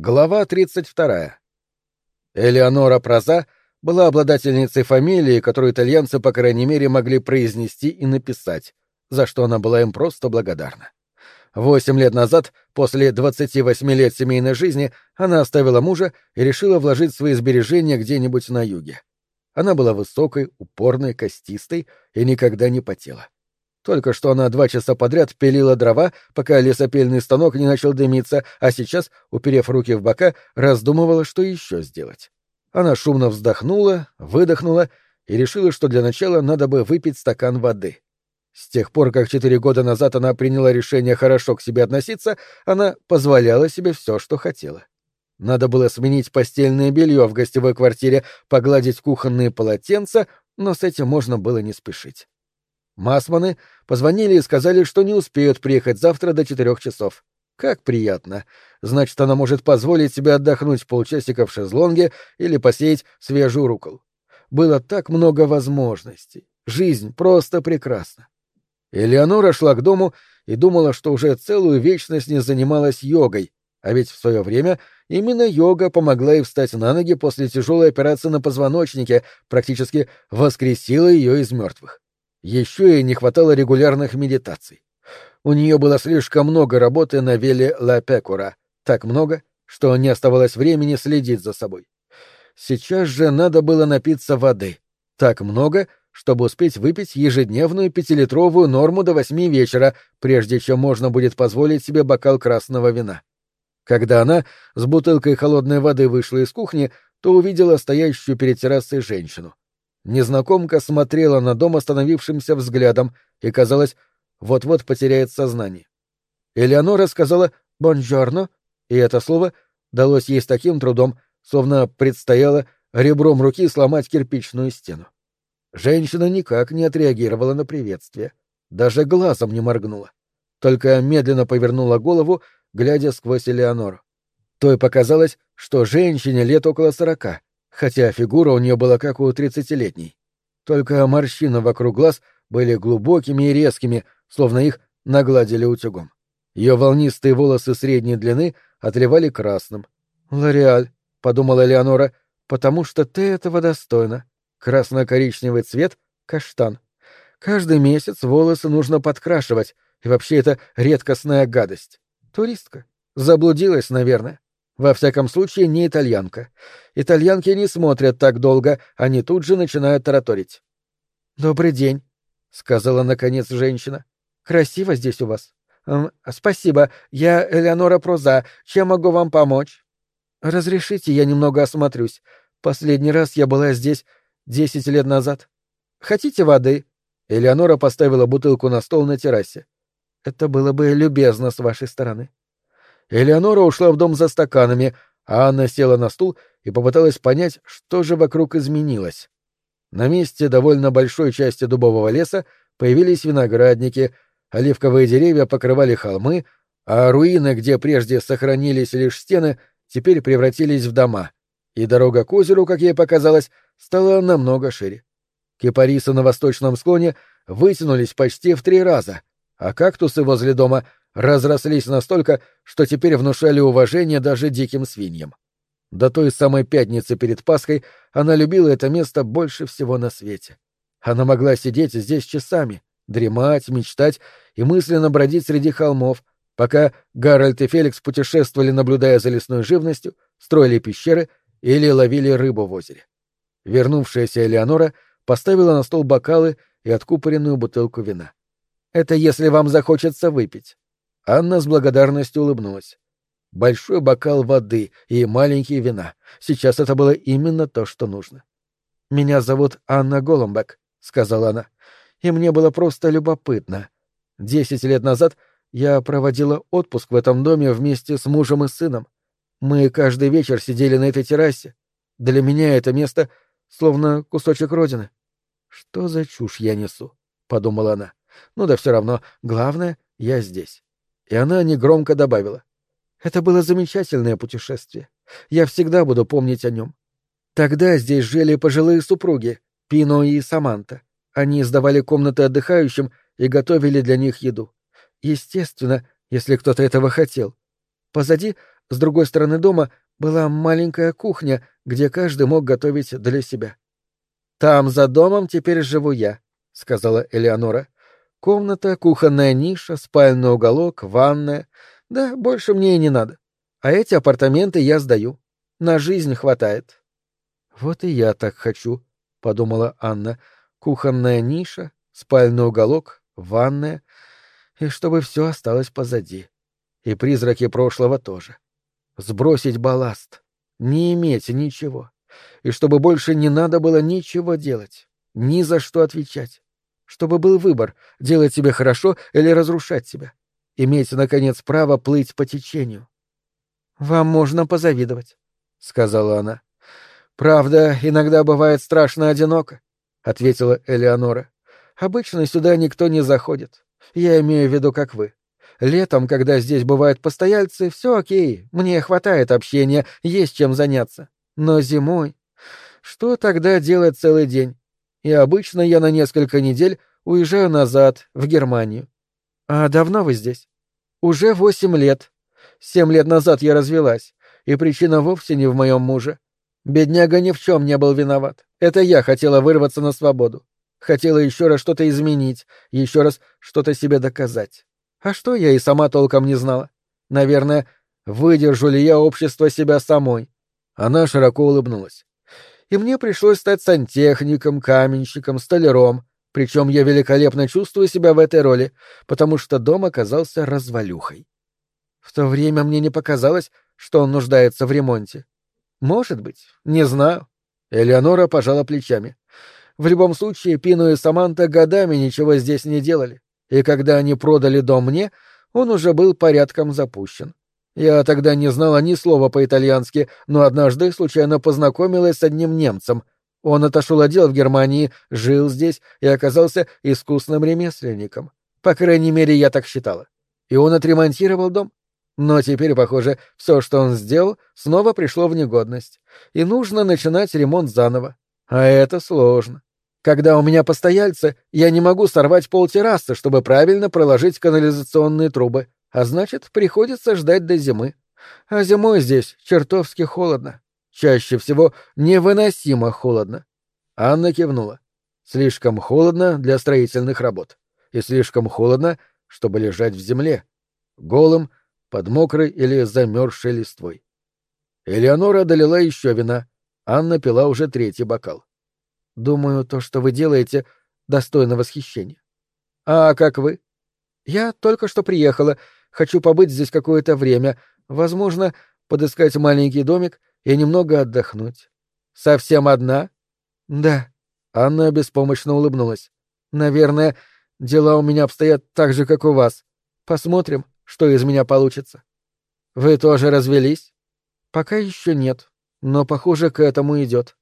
Глава 32. Элеонора Проза была обладательницей фамилии, которую итальянцы, по крайней мере, могли произнести и написать, за что она была им просто благодарна. Восемь лет назад, после 28 лет семейной жизни, она оставила мужа и решила вложить свои сбережения где-нибудь на юге. Она была высокой, упорной, костистой и никогда не потела. Только что она два часа подряд пилила дрова, пока лесопильный станок не начал дымиться, а сейчас, уперев руки в бока, раздумывала, что еще сделать. Она шумно вздохнула, выдохнула и решила, что для начала надо бы выпить стакан воды. С тех пор, как четыре года назад она приняла решение хорошо к себе относиться, она позволяла себе все, что хотела. Надо было сменить постельное белье в гостевой квартире, погладить кухонные полотенца, но с этим можно было не спешить. Масманы позвонили и сказали, что не успеют приехать завтра до четырех часов. Как приятно. Значит, она может позволить себе отдохнуть полчасика в шезлонге или посеять свежую рукол. Было так много возможностей. Жизнь просто прекрасна. Элеонора шла к дому и думала, что уже целую вечность не занималась йогой, а ведь в свое время именно йога помогла ей встать на ноги после тяжелой операции на позвоночнике, практически воскресила ее из мертвых. Еще ей не хватало регулярных медитаций. У нее было слишком много работы на веле Ла Пекура, так много, что не оставалось времени следить за собой. Сейчас же надо было напиться воды. Так много, чтобы успеть выпить ежедневную пятилитровую норму до восьми вечера, прежде чем можно будет позволить себе бокал красного вина. Когда она с бутылкой холодной воды вышла из кухни, то увидела стоящую перед террасой женщину. Незнакомка смотрела на дом остановившимся взглядом и, казалось, вот-вот потеряет сознание. Элеонора сказала «бонжорно», и это слово далось ей с таким трудом, словно предстояло ребром руки сломать кирпичную стену. Женщина никак не отреагировала на приветствие, даже глазом не моргнула, только медленно повернула голову, глядя сквозь Элеонору. Той показалось, что женщине лет около сорока, хотя фигура у нее была как у тридцатилетней. Только морщины вокруг глаз были глубокими и резкими, словно их нагладили утюгом. Ее волнистые волосы средней длины отливали красным. «Лореаль», — подумала Леонора, — «потому что ты этого достойна. Красно-коричневый цвет — каштан. Каждый месяц волосы нужно подкрашивать, и вообще это редкостная гадость. Туристка. Заблудилась, наверное. Во всяком случае, не итальянка. Итальянки не смотрят так долго, они тут же начинают тараторить. «Добрый день», — сказала наконец женщина. «Красиво здесь у вас». «Эм, «Спасибо, я Элеонора Проза. Чем могу вам помочь?» «Разрешите, я немного осмотрюсь. Последний раз я была здесь десять лет назад. Хотите воды?» Элеонора поставила бутылку на стол на террасе. «Это было бы любезно с вашей стороны». Элеонора ушла в дом за стаканами, а Анна села на стул и попыталась понять, что же вокруг изменилось. На месте довольно большой части дубового леса появились виноградники, оливковые деревья покрывали холмы, а руины, где прежде сохранились лишь стены, теперь превратились в дома, и дорога к озеру, как ей показалось, стала намного шире. Кипарисы на восточном склоне вытянулись почти в три раза, а кактусы возле дома разрослись настолько, что теперь внушали уважение даже диким свиньям. До той самой пятницы перед Пасхой она любила это место больше всего на свете. Она могла сидеть здесь часами, дремать, мечтать и мысленно бродить среди холмов, пока Гарольд и Феликс путешествовали, наблюдая за лесной живностью, строили пещеры или ловили рыбу в озере. Вернувшаяся Элеонора поставила на стол бокалы и откупоренную бутылку вина. «Это если вам захочется выпить. Анна с благодарностью улыбнулась. Большой бокал воды и маленькие вина. Сейчас это было именно то, что нужно. «Меня зовут Анна Голомбек», — сказала она. «И мне было просто любопытно. Десять лет назад я проводила отпуск в этом доме вместе с мужем и сыном. Мы каждый вечер сидели на этой террасе. Для меня это место словно кусочек родины. Что за чушь я несу? подумала она. Ну да все равно, главное, я здесь и она негромко добавила. «Это было замечательное путешествие. Я всегда буду помнить о нем. Тогда здесь жили пожилые супруги, Пино и Саманта. Они сдавали комнаты отдыхающим и готовили для них еду. Естественно, если кто-то этого хотел. Позади С другой стороны дома была маленькая кухня, где каждый мог готовить для себя. «Там, за домом, теперь живу я», — сказала Элеонора. «Комната, кухонная ниша, спальный уголок, ванная. Да, больше мне и не надо. А эти апартаменты я сдаю. На жизнь хватает». «Вот и я так хочу», — подумала Анна. «Кухонная ниша, спальный уголок, ванная. И чтобы все осталось позади. И призраки прошлого тоже. Сбросить балласт. Не иметь ничего и чтобы больше не надо было ничего делать, ни за что отвечать. Чтобы был выбор — делать себе хорошо или разрушать себя. Иметь, наконец, право плыть по течению. «Вам можно позавидовать», — сказала она. «Правда, иногда бывает страшно одиноко», — ответила Элеонора. «Обычно сюда никто не заходит. Я имею в виду, как вы. Летом, когда здесь бывают постояльцы, все окей, мне хватает общения, есть чем заняться. Но зимой... Что тогда делать целый день? И обычно я на несколько недель уезжаю назад, в Германию. А давно вы здесь? Уже восемь лет. Семь лет назад я развелась, и причина вовсе не в моем муже. Бедняга ни в чем не был виноват. Это я хотела вырваться на свободу. Хотела еще раз что-то изменить, еще раз что-то себе доказать. А что я и сама толком не знала. Наверное, выдержу ли я общество себя самой. Она широко улыбнулась. И мне пришлось стать сантехником, каменщиком, столяром, причем я великолепно чувствую себя в этой роли, потому что дом оказался развалюхой. В то время мне не показалось, что он нуждается в ремонте. Может быть, не знаю. Элеонора пожала плечами. В любом случае, Пину и Саманта годами ничего здесь не делали, и когда они продали дом мне, он уже был порядком запущен. Я тогда не знала ни слова по-итальянски, но однажды случайно познакомилась с одним немцем. Он отошел от дел в Германии, жил здесь и оказался искусным ремесленником. По крайней мере, я так считала. И он отремонтировал дом. Но теперь, похоже, все, что он сделал, снова пришло в негодность. И нужно начинать ремонт заново. А это сложно. Когда у меня постояльцы, я не могу сорвать пол террасы, чтобы правильно проложить канализационные трубы а значит, приходится ждать до зимы. А зимой здесь чертовски холодно. Чаще всего невыносимо холодно. Анна кивнула. Слишком холодно для строительных работ. И слишком холодно, чтобы лежать в земле. Голым, под мокрой или замерзшей листвой. Элеонора долила еще вина. Анна пила уже третий бокал. «Думаю, то, что вы делаете, достойно восхищения». «А как вы?» «Я только что приехала Хочу побыть здесь какое-то время, возможно, подыскать маленький домик и немного отдохнуть. Совсем одна? Да. Анна беспомощно улыбнулась. Наверное, дела у меня обстоят так же, как у вас. Посмотрим, что из меня получится. Вы тоже развелись? Пока еще нет, но, похоже, к этому идет.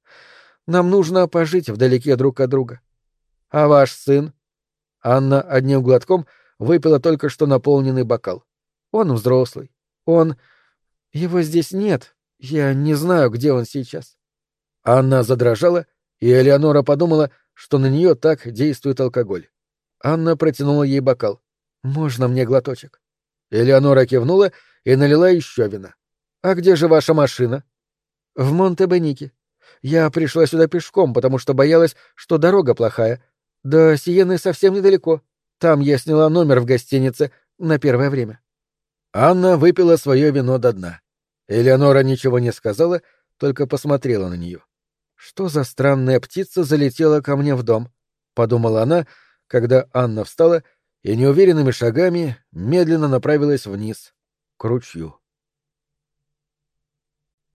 Нам нужно пожить вдалеке друг от друга. А ваш сын? Анна одним глотком выпила только что наполненный бокал. Он взрослый. Он... Его здесь нет. Я не знаю, где он сейчас. Анна задрожала, и Элеонора подумала, что на нее так действует алкоголь. Анна протянула ей бокал. «Можно мне глоточек?» Элеонора кивнула и налила еще вина. «А где же ваша машина?» «В Монте-Бенике. Я пришла сюда пешком, потому что боялась, что дорога плохая. До Сиены совсем недалеко. Там я сняла номер в гостинице на первое время». Анна выпила свое вино до дна. Элеонора ничего не сказала, только посмотрела на нее. «Что за странная птица залетела ко мне в дом?» — подумала она, когда Анна встала и неуверенными шагами медленно направилась вниз, к ручью.